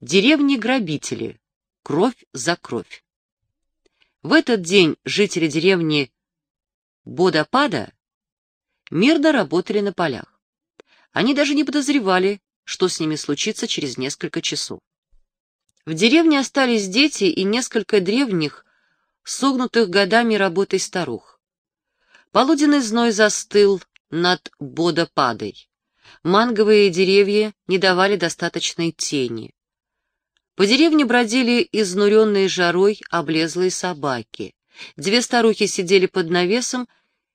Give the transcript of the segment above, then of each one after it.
Деревни-грабители. Кровь за кровь. В этот день жители деревни Бодопада мирно работали на полях. Они даже не подозревали, что с ними случится через несколько часов. В деревне остались дети и несколько древних, согнутых годами работой старух. Полуденный зной застыл над Бодопадой. Манговые деревья не давали достаточной тени. По деревне бродили изнуренные жарой облезлые собаки. Две старухи сидели под навесом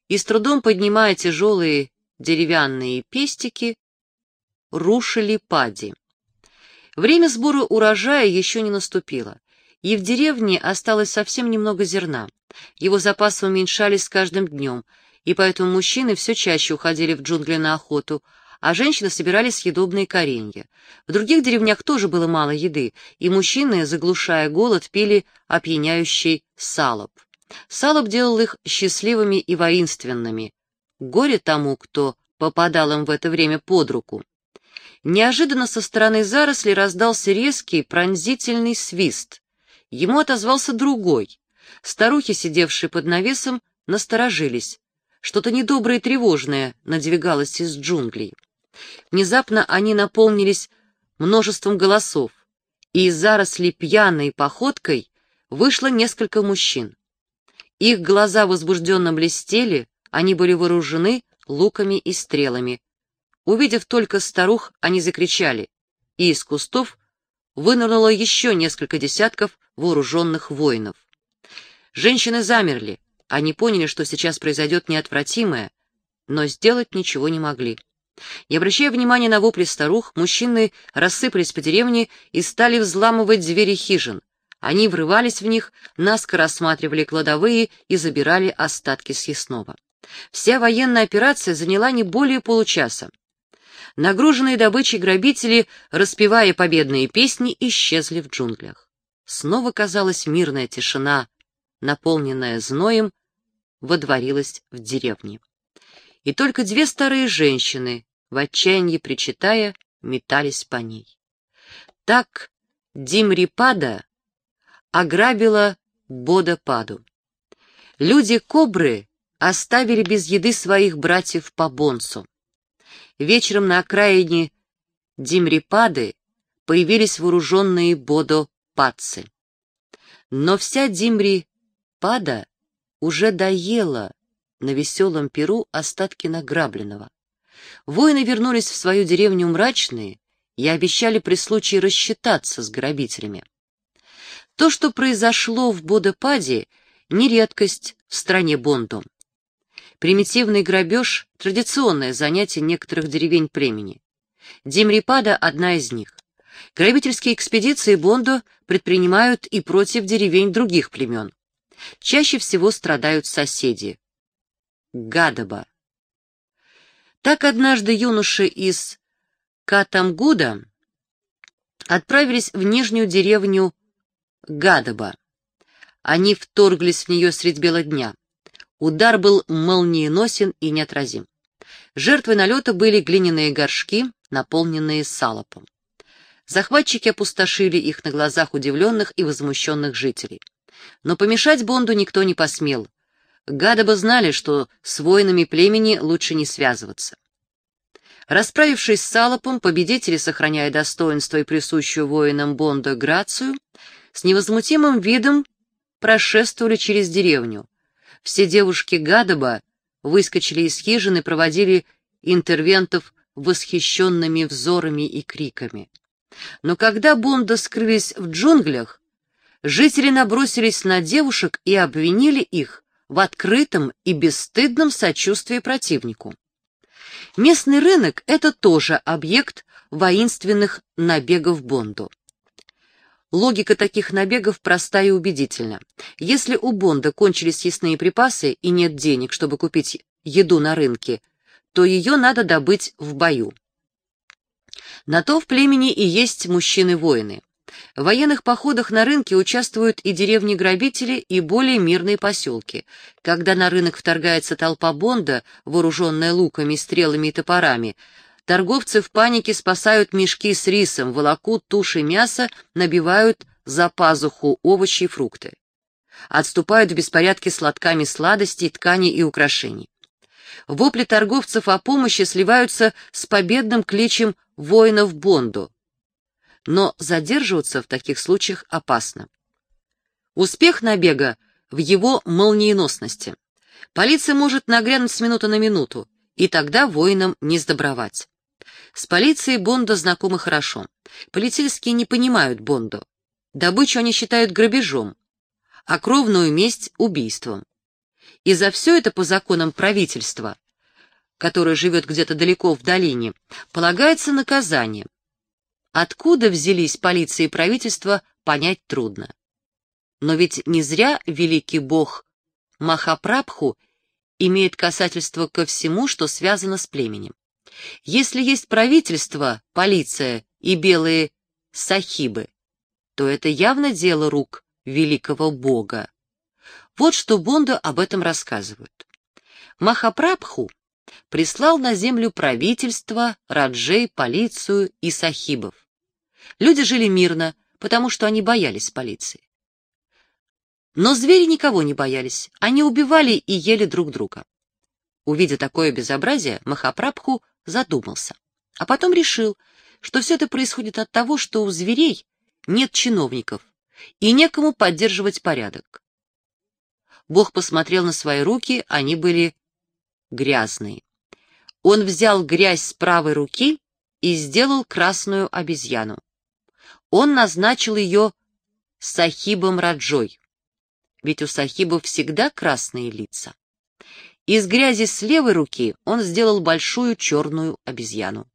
и, с трудом поднимая тяжелые деревянные пестики, рушили пади. Время сбора урожая еще не наступило, и в деревне осталось совсем немного зерна. Его запасы уменьшались с каждым днем, и поэтому мужчины все чаще уходили в джунгли на охоту, а женщины собирали съедобные коренья. В других деревнях тоже было мало еды, и мужчины, заглушая голод, пили опьяняющий салоп. Салоп делал их счастливыми и воинственными. Горе тому, кто попадал им в это время под руку. Неожиданно со стороны заросли раздался резкий, пронзительный свист. Ему отозвался другой. Старухи, сидевшие под навесом, насторожились. Что-то недоброе и тревожное надвигалось из джунглей. Внезапно они наполнились множеством голосов, и из зарослей пьяной походкой вышло несколько мужчин. Их глаза возбужденно блестели, они были вооружены луками и стрелами. Увидев только старух, они закричали, и из кустов вынырнуло еще несколько десятков вооруженных воинов. Женщины замерли, они поняли, что сейчас произойдет неотвратимое, но сделать ничего не могли. Не обращая внимания на вопли старух, мужчины рассыпались по деревне и стали взламывать двери хижин. Они врывались в них, наскоро осматривали кладовые и забирали остатки съестного. Вся военная операция заняла не более получаса. Нагруженные добычей грабители, распевая победные песни, исчезли в джунглях. Снова казалась мирная тишина, наполненная зноем, водворилась в деревне и только две старые женщины, в отчаянии причитая, метались по ней. Так Димрипада ограбила Бодопаду. Люди-кобры оставили без еды своих братьев по бонсу. Вечером на окраине Димрипады появились вооруженные Бодо-пацы. Но вся Димри-пада уже доела на веселом перу остатки награбленного. Воины вернулись в свою деревню мрачные и обещали при случае рассчитаться с грабителями. То, что произошло в Бодопаде, не редкость в стране Бондо. Примитивный грабеж — традиционное занятие некоторых деревень племени. Демрипада — одна из них. Грабительские экспедиции Бондо предпринимают и против деревень других племен. Чаще всего страдают соседи, Гадаба. Так однажды юноши из Катамгуда отправились в нижнюю деревню Гадаба. Они вторглись в нее средь бела дня. Удар был молниеносен и неотразим. Жертвой налета были глиняные горшки, наполненные салопом. Захватчики опустошили их на глазах удивленных и возмущенных жителей. Но помешать Бонду никто не посмел. Гадоба знали, что с воинами племени лучше не связываться. Расправившись с Салопом, победители, сохраняя достоинство и присущую воинам Бонда грацию, с невозмутимым видом прошествовали через деревню. Все девушки Гадоба выскочили из хижины и проводили интервентов восхищенными взорами и криками. Но когда Бонда скрылись в джунглях, жители набросились на девушек и обвинили их в открытом и бесстыдном сочувствии противнику. Местный рынок — это тоже объект воинственных набегов Бонду. Логика таких набегов проста и убедительна. Если у Бонда кончились съестные припасы и нет денег, чтобы купить еду на рынке, то ее надо добыть в бою. На то в племени и есть мужчины-воины. В военных походах на рынке участвуют и деревни-грабители, и более мирные поселки. Когда на рынок вторгается толпа Бонда, вооруженная луками, стрелами и топорами, Торговцы в панике спасают мешки с рисом, волокут туши мяса, набивают за пазуху овощи и фрукты. Отступают в беспорядке с лотками сладостей, тканей и украшений. Вопли торговцев о помощи сливаются с победным кличем воинов Бонду. Но задерживаться в таких случаях опасно. Успех набега в его молниеносности. Полиция может нагрянуть с минуты на минуту, и тогда воинам не сдобровать. С полицией Бонда знакомы хорошо. Полицейские не понимают Бонду. Добычу они считают грабежом, а кровную месть — убийством. И за все это по законам правительства, которое живет где-то далеко в долине, полагается наказание. Откуда взялись полиция и правительство, понять трудно. Но ведь не зря великий бог Махапрабху имеет касательство ко всему, что связано с племенем. Если есть правительство, полиция и белые сахибы, то это явно дело рук великого бога. Вот что Бонда об этом рассказывают. Махапрабху прислал на землю правительство, раджей, полицию и сахибов. Люди жили мирно, потому что они боялись полиции. Но звери никого не боялись, они убивали и ели друг друга. Увидя такое безобразие, Махапрабху задумался, а потом решил, что все это происходит от того, что у зверей нет чиновников и некому поддерживать порядок. Бог посмотрел на свои руки, они были грязные. Он взял грязь с правой руки и сделал красную обезьяну. Он назначил ее Сахибом Раджой ведь у сахибов всегда красные лица. Из грязи с левой руки он сделал большую черную обезьяну.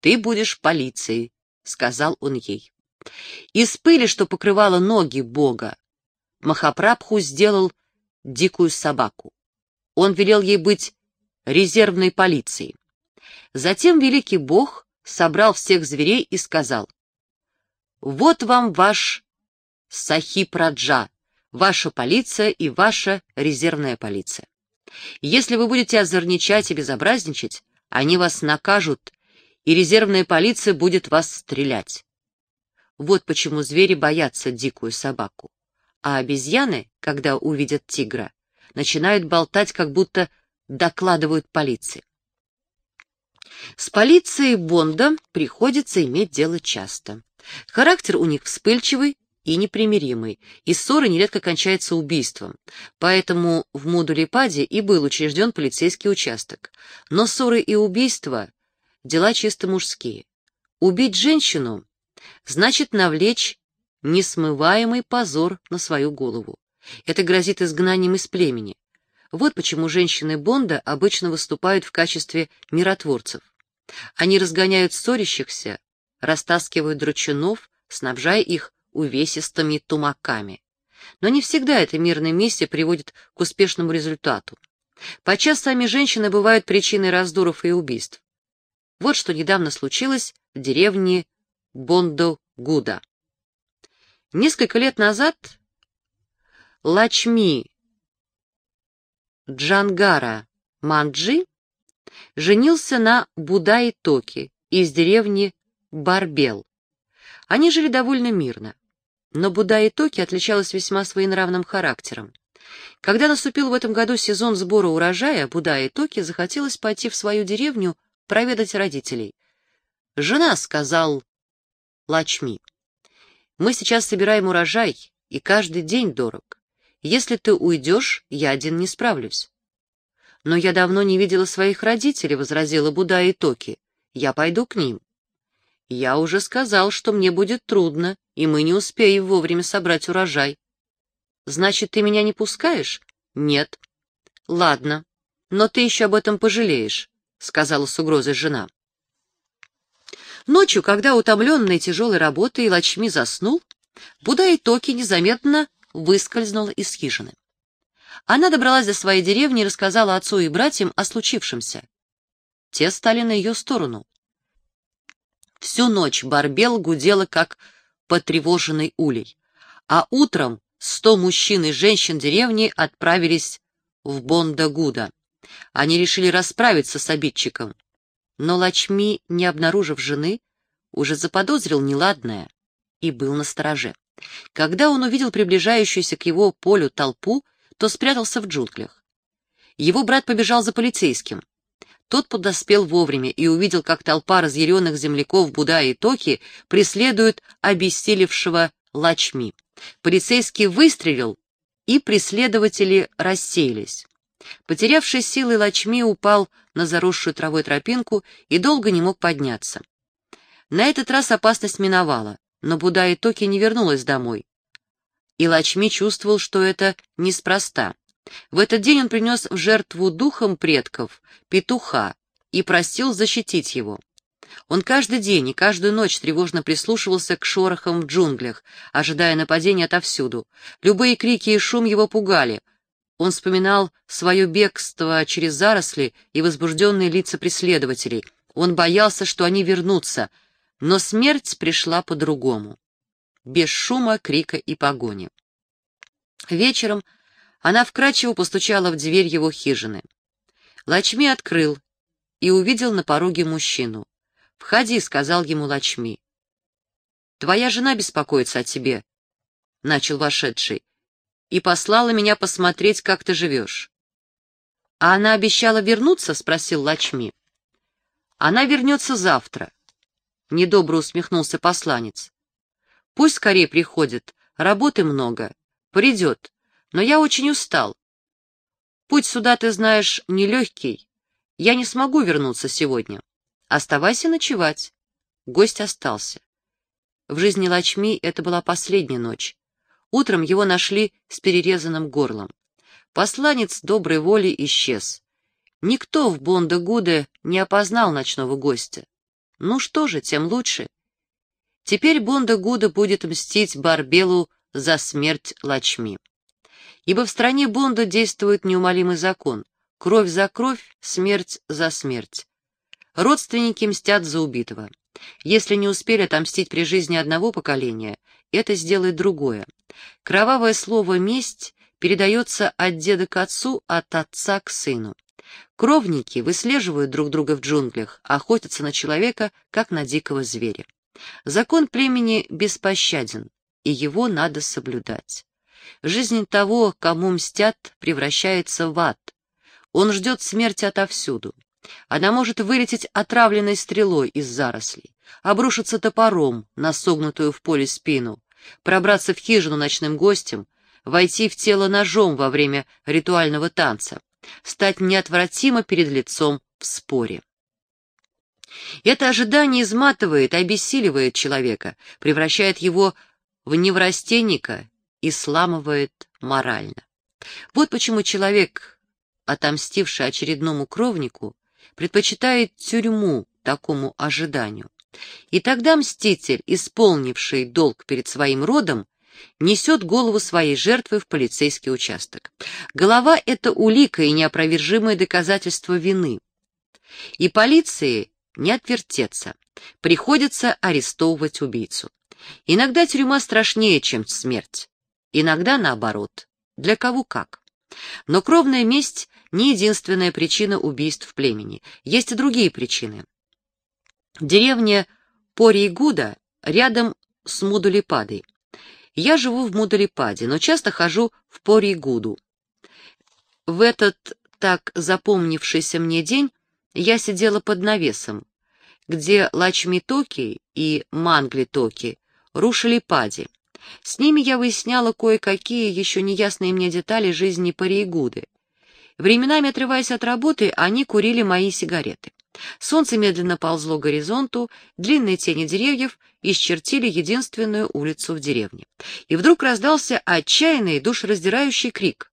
«Ты будешь полицией», — сказал он ей. Из пыли, что покрывала ноги бога, Махапрабху сделал дикую собаку. Он велел ей быть резервной полицией. Затем великий бог собрал всех зверей и сказал, «Вот вам ваш Сахиб Раджа, ваша полиция и ваша резервная полиция. Если вы будете озорничать и безобразничать, они вас накажут, и резервная полиция будет вас стрелять. Вот почему звери боятся дикую собаку. А обезьяны, когда увидят тигра, начинают болтать, как будто докладывают полиции. С полицией Бонда приходится иметь дело часто. Характер у них вспыльчивый, и непримиримый, и ссоры нередко кончаются убийством. Поэтому в Мудулипаде и был учрежден полицейский участок. Но ссоры и убийства — дела чисто мужские. Убить женщину значит навлечь несмываемый позор на свою голову. Это грозит изгнанием из племени. Вот почему женщины Бонда обычно выступают в качестве миротворцев. Они разгоняют ссорящихся, растаскивают драчунов, снабжая их увесистыми тумаками. Но не всегда это мирное миссия приводит к успешному результату. Подчас сами женщины бывают причиной раздоров и убийств. Вот что недавно случилось в деревне Бондо-Гуда. Несколько лет назад Лачми Джангара Манджи женился на Будай Токи из деревни Барбел. Они жили довольно мирно. Но Буда Токи отличалась весьма своенравным характером. Когда наступил в этом году сезон сбора урожая, Буда Токи захотелось пойти в свою деревню проведать родителей. «Жена», — сказал Лачми, — «мы сейчас собираем урожай, и каждый день дорог. Если ты уйдешь, я один не справлюсь». «Но я давно не видела своих родителей», — возразила Буда Токи. «Я пойду к ним». «Я уже сказал, что мне будет трудно, и мы не успеем вовремя собрать урожай». «Значит, ты меня не пускаешь?» «Нет». «Ладно, но ты еще об этом пожалеешь», — сказала с угрозой жена. Ночью, когда утомленный тяжелой работой Лачми заснул, Буда и Токи незаметно выскользнула из хижины. Она добралась до своей деревни и рассказала отцу и братьям о случившемся. Те стали на ее сторону. Всю ночь Барбел гудела, как потревоженный улей. А утром сто мужчин и женщин деревни отправились в Бондагуда. Они решили расправиться с обидчиком. Но Лачми, не обнаружив жены, уже заподозрил неладное и был на стороже. Когда он увидел приближающуюся к его полю толпу, то спрятался в джунглях. Его брат побежал за полицейским. Тот подоспел вовремя и увидел, как толпа разъяренных земляков Буда и Токи преследует обессилевшего Лачми. Полицейский выстрелил, и преследователи рассеялись. Потерявший силы Лачми упал на заросшую травой тропинку и долго не мог подняться. На этот раз опасность миновала, но Буда и Токи не вернулась домой. И Лачми чувствовал, что это неспроста. В этот день он принес в жертву духом предков петуха и просил защитить его. Он каждый день и каждую ночь тревожно прислушивался к шорохам в джунглях, ожидая нападения отовсюду. Любые крики и шум его пугали. Он вспоминал свое бегство через заросли и возбужденные лица преследователей. Он боялся, что они вернутся, но смерть пришла по-другому. Без шума, крика и погони. Вечером она вкрадчиво постучала в дверь его хижины. Лачми открыл и увидел на пороге мужчину. «Входи», — сказал ему Лачми. «Твоя жена беспокоится о тебе», — начал вошедший, «и послала меня посмотреть, как ты живешь». «А она обещала вернуться?» — спросил Лачми. «Она вернется завтра», — недобро усмехнулся посланец. «Пусть скорее приходит, работы много. Придет, но я очень устал. Путь сюда, ты знаешь, нелегкий. Я не смогу вернуться сегодня. Оставайся ночевать. Гость остался. В жизни Лачми это была последняя ночь. Утром его нашли с перерезанным горлом. Посланец доброй воли исчез. Никто в Бонда-Гуде не опознал ночного гостя. Ну что же, тем лучше. Теперь Бонда-Гуда будет мстить Барбелу за смерть Лачми ибо в стране Бонда действует неумолимый закон — кровь за кровь, смерть за смерть. Родственники мстят за убитого. Если не успели отомстить при жизни одного поколения, это сделает другое. Кровавое слово «месть» передается от деда к отцу, от отца к сыну. Кровники выслеживают друг друга в джунглях, охотятся на человека, как на дикого зверя. Закон племени беспощаден, и его надо соблюдать. Жизнь того, кому мстят, превращается в ад. Он ждет смерти отовсюду. Она может вылететь отравленной стрелой из зарослей, обрушиться топором на согнутую в поле спину, пробраться в хижину ночным гостем, войти в тело ножом во время ритуального танца, стать неотвратимо перед лицом в споре. Это ожидание изматывает, обессиливает человека, превращает его в неврастенника и сламывает морально. Вот почему человек, отомстивший очередному кровнику, предпочитает тюрьму такому ожиданию. И тогда мститель, исполнивший долг перед своим родом, несет голову своей жертвы в полицейский участок. Голова — это улика и неопровержимое доказательство вины. И полиции не отвертеться, приходится арестовывать убийцу. Иногда тюрьма страшнее, чем смерть. Иногда наоборот. Для кого как. Но кровная месть не единственная причина убийств в племени. Есть и другие причины. Деревня Поригуда рядом с Мудулипадой. Я живу в Мудулипаде, но часто хожу в Поригуду. В этот так запомнившийся мне день я сидела под навесом, где Лачми Токи и Мангли Токи рушили пади. С ними я выясняла кое-какие еще неясные мне детали жизни Париегуды. Временами, отрываясь от работы, они курили мои сигареты. Солнце медленно ползло к горизонту, длинные тени деревьев исчертили единственную улицу в деревне. И вдруг раздался отчаянный, душераздирающий крик.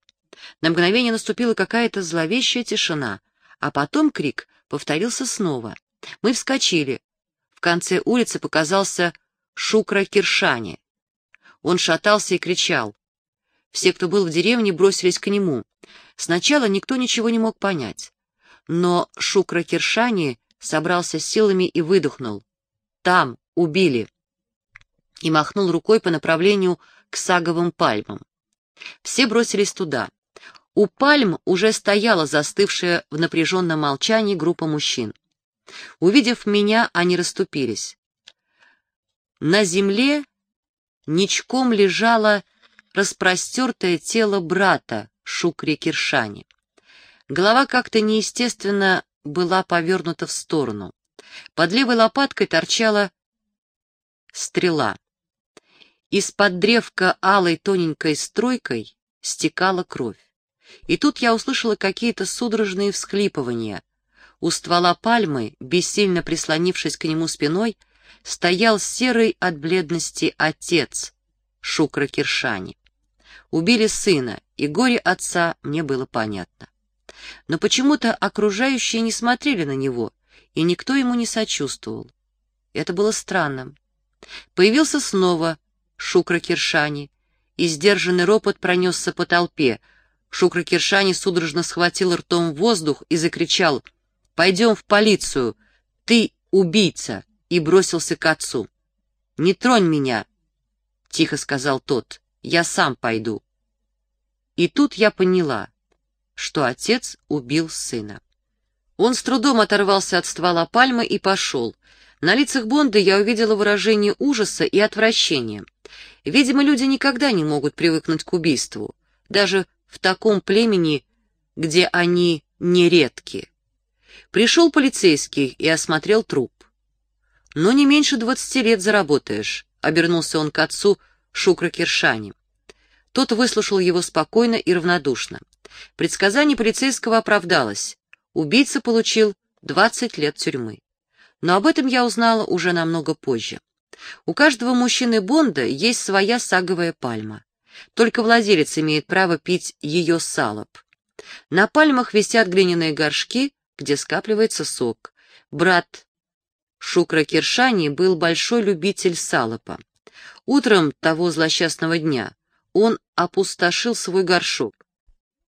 На мгновение наступила какая-то зловещая тишина, а потом крик повторился снова. Мы вскочили. В конце улицы показался Шукра Киршани. Он шатался и кричал. Все, кто был в деревне, бросились к нему. Сначала никто ничего не мог понять. Но Шукра Киршани собрался силами и выдохнул. «Там, убили!» И махнул рукой по направлению к саговым пальмам. Все бросились туда. У пальм уже стояла застывшая в напряженном молчании группа мужчин. Увидев меня, они расступились. На земле ничком лежало распростертое тело брата Шукри Киршани. Голова как-то неестественно была повернута в сторону. Под левой лопаткой торчала стрела. Из-под древка алой тоненькой стройкой стекала кровь. И тут я услышала какие-то судорожные всхлипывания. У ствола пальмы, бессильно прислонившись к нему спиной, стоял серый от бледности отец Шукра Киршани. Убили сына, и горе отца мне было понятно. Но почему-то окружающие не смотрели на него, и никто ему не сочувствовал. Это было странным. Появился снова Шукра Киршани, и сдержанный ропот пронесся по толпе. Шукра Киршани судорожно схватил ртом воздух и закричал «Пойдем в полицию! Ты убийца!» И бросился к отцу. «Не тронь меня!» — тихо сказал тот. «Я сам пойду». И тут я поняла, что отец убил сына. Он с трудом оторвался от ствола пальмы и пошел. На лицах Бонда я увидела выражение ужаса и отвращения. Видимо, люди никогда не могут привыкнуть к убийству, даже в таком племени, где они нередки. Пришел полицейский и осмотрел труп. «Но не меньше двадцати лет заработаешь», — обернулся он к отцу Шукра Киршани. Тот выслушал его спокойно и равнодушно. Предсказание полицейского оправдалось. Убийца получил двадцать лет тюрьмы. Но об этом я узнала уже намного позже. У каждого мужчины Бонда есть своя саговая пальма. Только владелец имеет право пить ее салоп. На пальмах висят глиняные горшки, где скапливается сок. Брат Шукра Киршани был большой любитель салопа. Утром того злосчастного дня он опустошил свой горшок.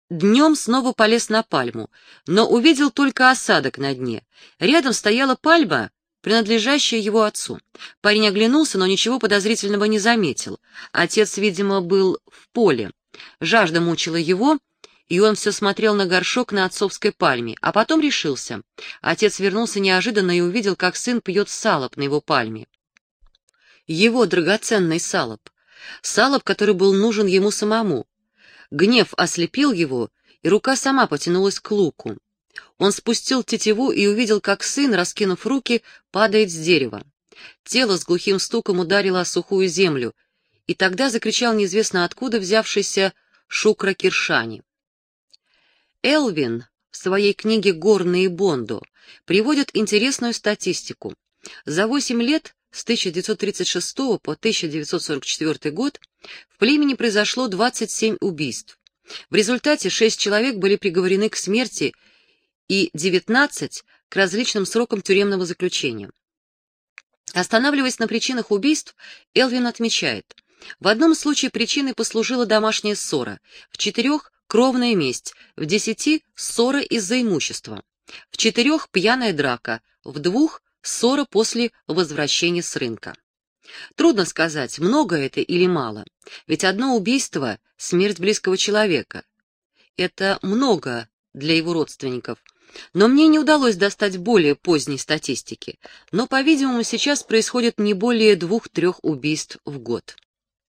Днем снова полез на пальму, но увидел только осадок на дне. Рядом стояла пальма, принадлежащая его отцу. Парень оглянулся, но ничего подозрительного не заметил. Отец, видимо, был в поле. Жажда мучила его, и он все смотрел на горшок на отцовской пальме, а потом решился. Отец вернулся неожиданно и увидел, как сын пьет салоп на его пальме. Его драгоценный салоп. Салоп, который был нужен ему самому. Гнев ослепил его, и рука сама потянулась к луку. Он спустил тетиву и увидел, как сын, раскинув руки, падает с дерева. Тело с глухим стуком ударило о сухую землю, и тогда закричал неизвестно откуда взявшийся Шукра Киршани. Элвин в своей книге «Горные Бонду» приводит интересную статистику. За 8 лет с 1936 по 1944 год в племени произошло 27 убийств. В результате 6 человек были приговорены к смерти и 19 к различным срокам тюремного заключения. Останавливаясь на причинах убийств, Элвин отмечает, в одном случае причиной послужила домашняя ссора, в четырех – кровная месть, в десяти – ссора из-за имущества, в четырех – пьяная драка, в двух – ссора после возвращения с рынка. Трудно сказать, много это или мало, ведь одно убийство — смерть близкого человека. Это много для его родственников, но мне не удалось достать более поздней статистики, но, по-видимому, сейчас происходит не более двух-трех убийств в год.